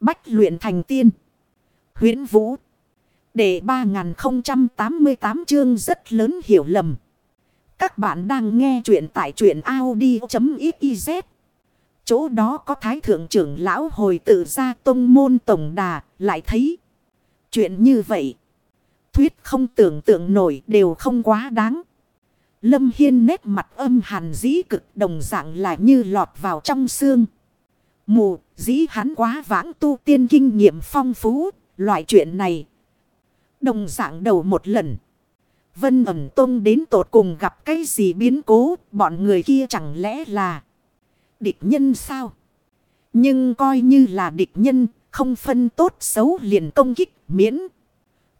Bách luyện thành tiên. huyễn Vũ. Để 3088 chương rất lớn hiểu lầm. Các bạn đang nghe truyện tại truyện Audi.xyz. Chỗ đó có thái thượng trưởng lão hồi tự ra tông môn tổng đà lại thấy. Chuyện như vậy. Thuyết không tưởng tượng nổi đều không quá đáng. Lâm Hiên nét mặt âm hàn dĩ cực đồng dạng lại như lọt vào trong xương. Mù, dĩ hắn quá vãng tu tiên kinh nghiệm phong phú, loại chuyện này. Đồng dạng đầu một lần. Vân ẩm tông đến tột cùng gặp cái gì biến cố, bọn người kia chẳng lẽ là địch nhân sao? Nhưng coi như là địch nhân, không phân tốt xấu liền công kích miễn.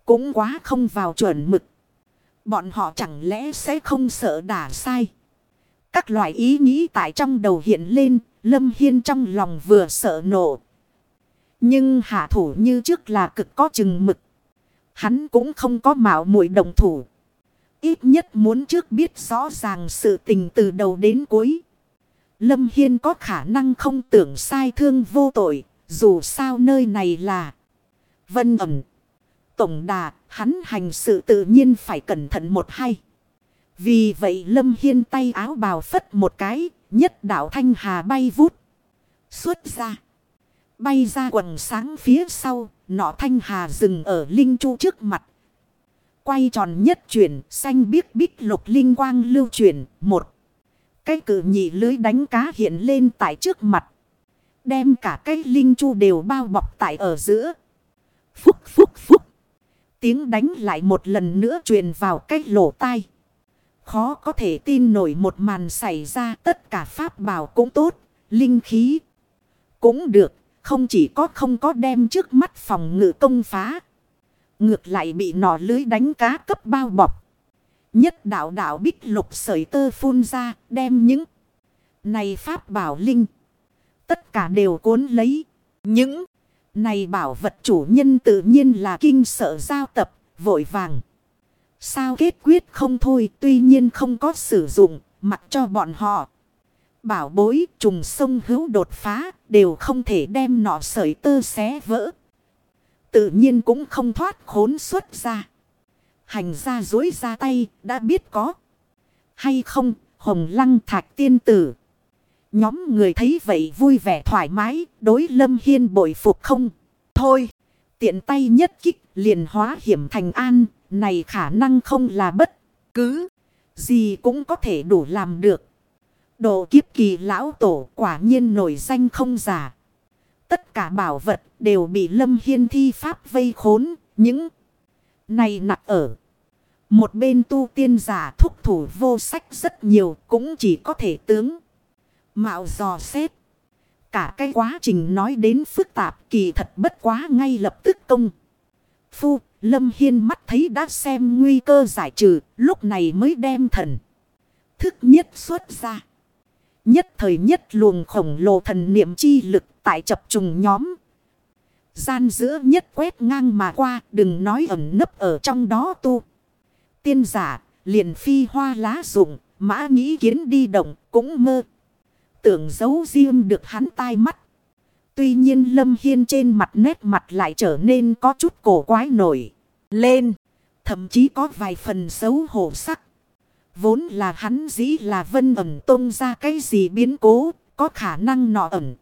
Cũng quá không vào chuẩn mực. Bọn họ chẳng lẽ sẽ không sợ đả sai. Các loại ý nghĩ tại trong đầu hiện lên, Lâm Hiên trong lòng vừa sợ nổ. Nhưng hạ thủ như trước là cực có chừng mực. Hắn cũng không có mạo muội đồng thủ. Ít nhất muốn trước biết rõ ràng sự tình từ đầu đến cuối. Lâm Hiên có khả năng không tưởng sai thương vô tội. Dù sao nơi này là vân ẩm. Tổng đà, hắn hành sự tự nhiên phải cẩn thận một hay. Vì vậy Lâm Hiên tay áo bào phất một cái, nhất đạo thanh hà bay vút. Xuất ra. Bay ra quần sáng phía sau, nọ thanh hà dừng ở linh chu trước mặt. Quay tròn nhất chuyển, xanh biếc bích lục linh quang lưu chuyển, một. Cái cử nhị lưới đánh cá hiện lên tại trước mặt. Đem cả cái linh chu đều bao bọc tại ở giữa. Phúc phúc phúc. Tiếng đánh lại một lần nữa truyền vào cái lỗ tai. Khó có thể tin nổi một màn xảy ra tất cả pháp bảo cũng tốt, linh khí cũng được, không chỉ có không có đem trước mắt phòng ngự công phá. Ngược lại bị nỏ lưới đánh cá cấp bao bọc. Nhất đạo đạo bích lục sợi tơ phun ra đem những này pháp bảo linh. Tất cả đều cuốn lấy. Những này bảo vật chủ nhân tự nhiên là kinh sợ giao tập, vội vàng. Sao kết quyết không thôi tuy nhiên không có sử dụng, mặc cho bọn họ. Bảo bối trùng sông hữu đột phá đều không thể đem nọ sợi tơ xé vỡ. Tự nhiên cũng không thoát khốn xuất ra. Hành ra dối ra tay đã biết có. Hay không hồng lăng thạch tiên tử. Nhóm người thấy vậy vui vẻ thoải mái đối lâm hiên bội phục không. Thôi tiện tay nhất kích liền hóa hiểm thành an. Này khả năng không là bất cứ gì cũng có thể đủ làm được. Độ kiếp kỳ lão tổ quả nhiên nổi danh không giả. Tất cả bảo vật đều bị Lâm Hiên thi pháp vây khốn. Những này nặng ở. Một bên tu tiên giả thúc thủ vô sách rất nhiều cũng chỉ có thể tướng. Mạo dò xét. Cả cái quá trình nói đến phức tạp kỳ thật bất quá ngay lập tức công. Phu, Lâm Hiên mắt thấy đã xem nguy cơ giải trừ, lúc này mới đem thần. Thức nhất xuất ra. Nhất thời nhất luồng khổng lồ thần niệm chi lực tại chập trùng nhóm. Gian giữa nhất quét ngang mà qua đừng nói ẩn nấp ở trong đó tu. Tiên giả liền phi hoa lá rụng mã nghĩ kiến đi động cũng mơ. Tưởng giấu riêng được hắn tai mắt. Tuy nhiên Lâm Hiên trên mặt nét mặt lại trở nên có chút cổ quái nổi lên. Thậm chí có vài phần xấu hổ sắc. Vốn là hắn dĩ là vân ẩm tông ra cái gì biến cố, có khả năng nọ ẩn.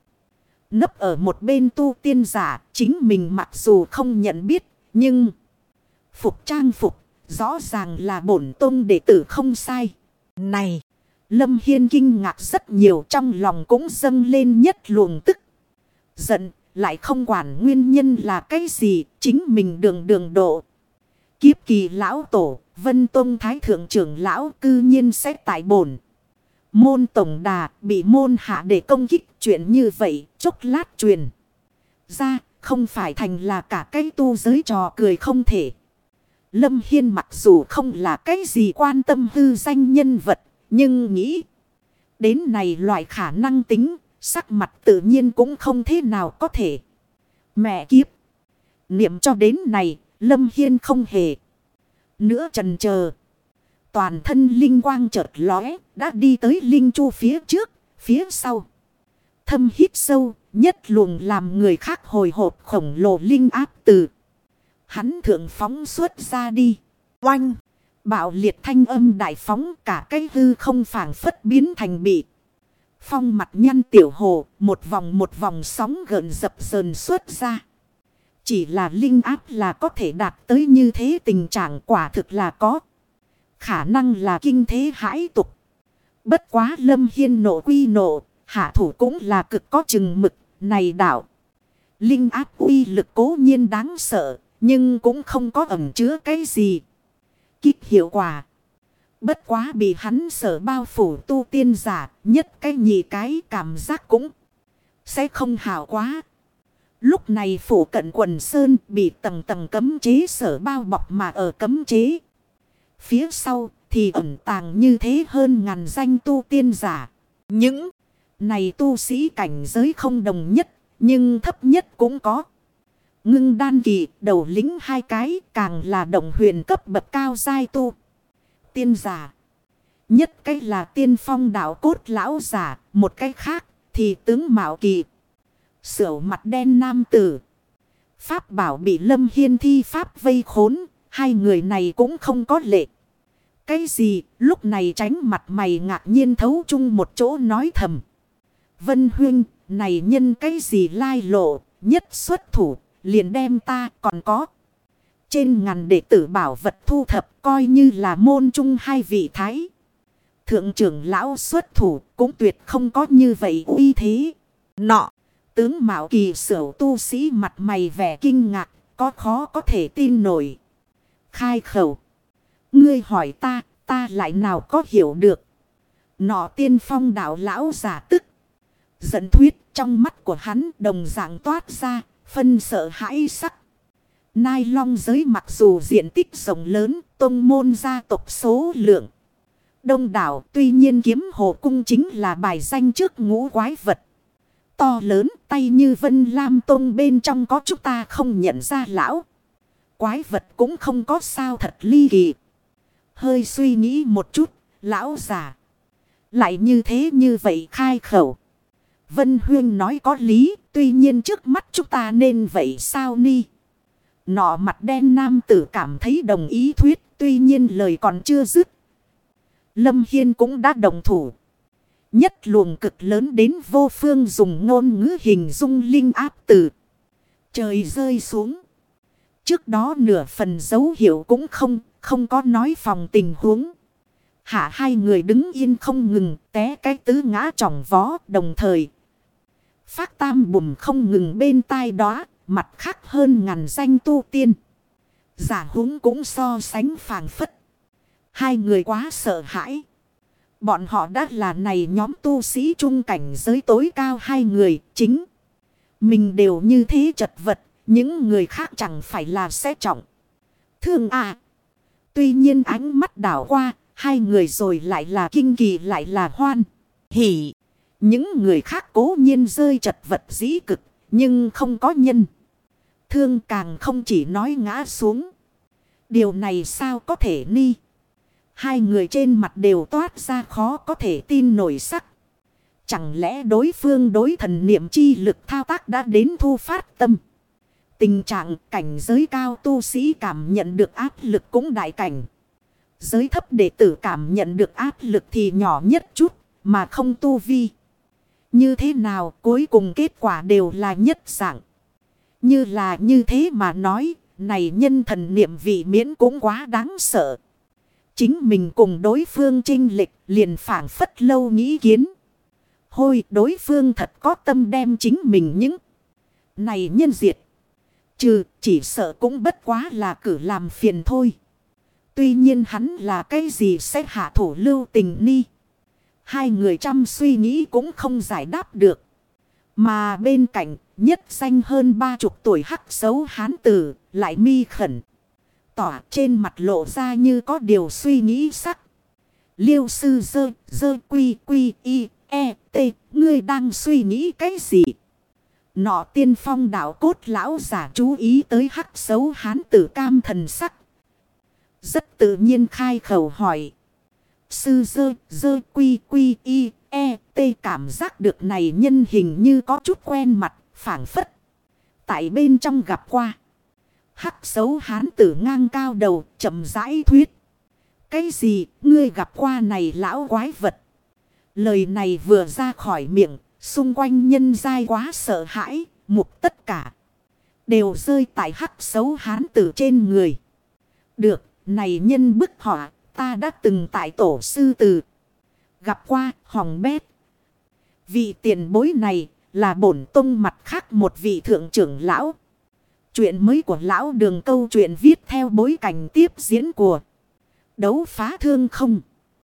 Nấp ở một bên tu tiên giả, chính mình mặc dù không nhận biết, nhưng... Phục trang phục, rõ ràng là bổn tông đệ tử không sai. Này, Lâm Hiên kinh ngạc rất nhiều trong lòng cũng dâng lên nhất luồng tức. Giận, lại không quản nguyên nhân là cái gì, chính mình đường đường độ. Kiếp kỳ lão tổ, Vân Tông Thái Thượng trưởng lão cư nhiên sẽ tại bổn. Môn tổng đà bị môn hạ để công kích chuyện như vậy, chốc lát truyền. Ra, không phải thành là cả cái tu giới trò cười không thể. Lâm Hiên mặc dù không là cái gì quan tâm hư danh nhân vật, nhưng nghĩ đến này loại khả năng tính, sắc mặt tự nhiên cũng không thế nào có thể. Mẹ kiếp! Niệm cho đến này, Lâm Hiên không hề. Nữa trần chờ Toàn thân linh quang chợt lóe, đã đi tới linh chu phía trước, phía sau. thâm hít sâu, nhất luồng làm người khác hồi hộp khổng lồ linh áp từ. Hắn thượng phóng xuất ra đi. Oanh! Bạo liệt thanh âm đại phóng cả cái hư không phản phất biến thành bị. Phong mặt nhăn tiểu hồ, một vòng một vòng sóng gợn dập dờn xuất ra. Chỉ là linh áp là có thể đạt tới như thế tình trạng quả thực là có. Khả năng là kinh thế hãi tục. Bất quá lâm hiên nộ quy nộ, hạ thủ cũng là cực có chừng mực, này đạo. Linh áp uy lực cố nhiên đáng sợ, nhưng cũng không có ẩm chứa cái gì. Kích hiệu quả. Bất quá bị hắn sở bao phủ tu tiên giả, nhất cái nhị cái cảm giác cũng sẽ không hảo quá. Lúc này phủ cận quần sơn bị tầng tầng cấm chế sở bao bọc mà ở cấm chế. Phía sau thì ẩn tàng như thế hơn ngàn danh tu tiên giả. Những này tu sĩ cảnh giới không đồng nhất, nhưng thấp nhất cũng có. Ngưng đan kỳ, đầu lính hai cái, càng là động huyền cấp bậc cao giai tu. Tiên giả. Nhất cái là tiên phong đạo cốt lão giả, một cái khác thì tướng mạo kỳ. Sửa mặt đen nam tử. Pháp bảo bị lâm hiên thi pháp vây khốn, hai người này cũng không có lệ. Cái gì, lúc này tránh mặt mày ngạc nhiên thấu chung một chỗ nói thầm. Vân huynh, này nhân cái gì lai lộ, nhất xuất thủ, liền đem ta còn có. Trên ngàn đệ tử bảo vật thu thập coi như là môn trung hai vị thái. Thượng trưởng lão xuất thủ cũng tuyệt không có như vậy uy thế. Nọ, tướng Mạo Kỳ sửu tu sĩ mặt mày vẻ kinh ngạc, có khó có thể tin nổi. Khai khẩu. Ngươi hỏi ta, ta lại nào có hiểu được. Nọ tiên phong đạo lão giả tức. Dẫn thuyết trong mắt của hắn đồng dạng toát ra, phân sợ hãi sắc. Nai long giới mặc dù diện tích rộng lớn, tông môn gia tộc số lượng. Đông đảo tuy nhiên kiếm hồ cung chính là bài danh trước ngũ quái vật. To lớn tay như vân lam tông bên trong có chúng ta không nhận ra lão. Quái vật cũng không có sao thật ly kỳ. Hơi suy nghĩ một chút, lão già. Lại như thế như vậy khai khẩu. Vân Huyên nói có lý, tuy nhiên trước mắt chúng ta nên vậy sao ni? Nọ mặt đen nam tử cảm thấy đồng ý thuyết, tuy nhiên lời còn chưa dứt. Lâm Hiên cũng đã đồng thủ. Nhất luồng cực lớn đến vô phương dùng ngôn ngữ hình dung linh áp tử. Trời rơi xuống. Trước đó nửa phần dấu hiệu cũng không, không có nói phòng tình huống. Hạ hai người đứng yên không ngừng, té cái tứ ngã trọng vó, đồng thời. Phát tam bùm không ngừng bên tai đó, mặt khác hơn ngàn danh tu tiên. Giả húng cũng so sánh phàng phất. Hai người quá sợ hãi. Bọn họ đã là này nhóm tu sĩ trung cảnh giới tối cao hai người, chính. Mình đều như thế chật vật. Những người khác chẳng phải là sẽ trọng. Thương à. Tuy nhiên ánh mắt đảo qua. Hai người rồi lại là kinh kỳ lại là hoan. Hỉ. Những người khác cố nhiên rơi chật vật dĩ cực. Nhưng không có nhân. Thương càng không chỉ nói ngã xuống. Điều này sao có thể ni. Hai người trên mặt đều toát ra khó có thể tin nổi sắc. Chẳng lẽ đối phương đối thần niệm chi lực thao tác đã đến thu phát tâm. Tình trạng cảnh giới cao tu sĩ cảm nhận được áp lực cũng đại cảnh. Giới thấp đệ tử cảm nhận được áp lực thì nhỏ nhất chút mà không tu vi. Như thế nào cuối cùng kết quả đều là nhất dạng. Như là như thế mà nói, này nhân thần niệm vị miễn cũng quá đáng sợ. Chính mình cùng đối phương trinh lịch liền phản phất lâu nghĩ kiến. Hôi đối phương thật có tâm đem chính mình những này nhân diệt. Trừ chỉ sợ cũng bất quá là cử làm phiền thôi. Tuy nhiên hắn là cái gì sẽ hạ thủ lưu tình ni. Hai người chăm suy nghĩ cũng không giải đáp được. Mà bên cạnh nhất xanh hơn ba chục tuổi hắc xấu hán tử lại mi khẩn tỏa trên mặt lộ ra như có điều suy nghĩ sắc. Liêu sư dơ, dơ quy quy y, e, t, ngươi đang suy nghĩ cái gì? Nọ tiên phong đạo cốt lão giả chú ý tới hắc xấu hán tử cam thần sắc. Rất tự nhiên khai khẩu hỏi. Sư dơ, dơ quy quy y, E, T cảm giác được này nhân hình như có chút quen mặt, phảng phất. Tại bên trong gặp qua. Hắc xấu hán tử ngang cao đầu, chậm rãi thuyết. Cái gì, ngươi gặp qua này lão quái vật. Lời này vừa ra khỏi miệng, xung quanh nhân dai quá sợ hãi, mục tất cả. Đều rơi tại hắc xấu hán tử trên người. Được, này nhân bức họa, ta đã từng tại tổ sư tử. Gặp qua, hòng bét. Vị tiền bối này là bổn tông mặt khác một vị thượng trưởng lão. Chuyện mới của lão đường câu chuyện viết theo bối cảnh tiếp diễn của đấu phá thương không.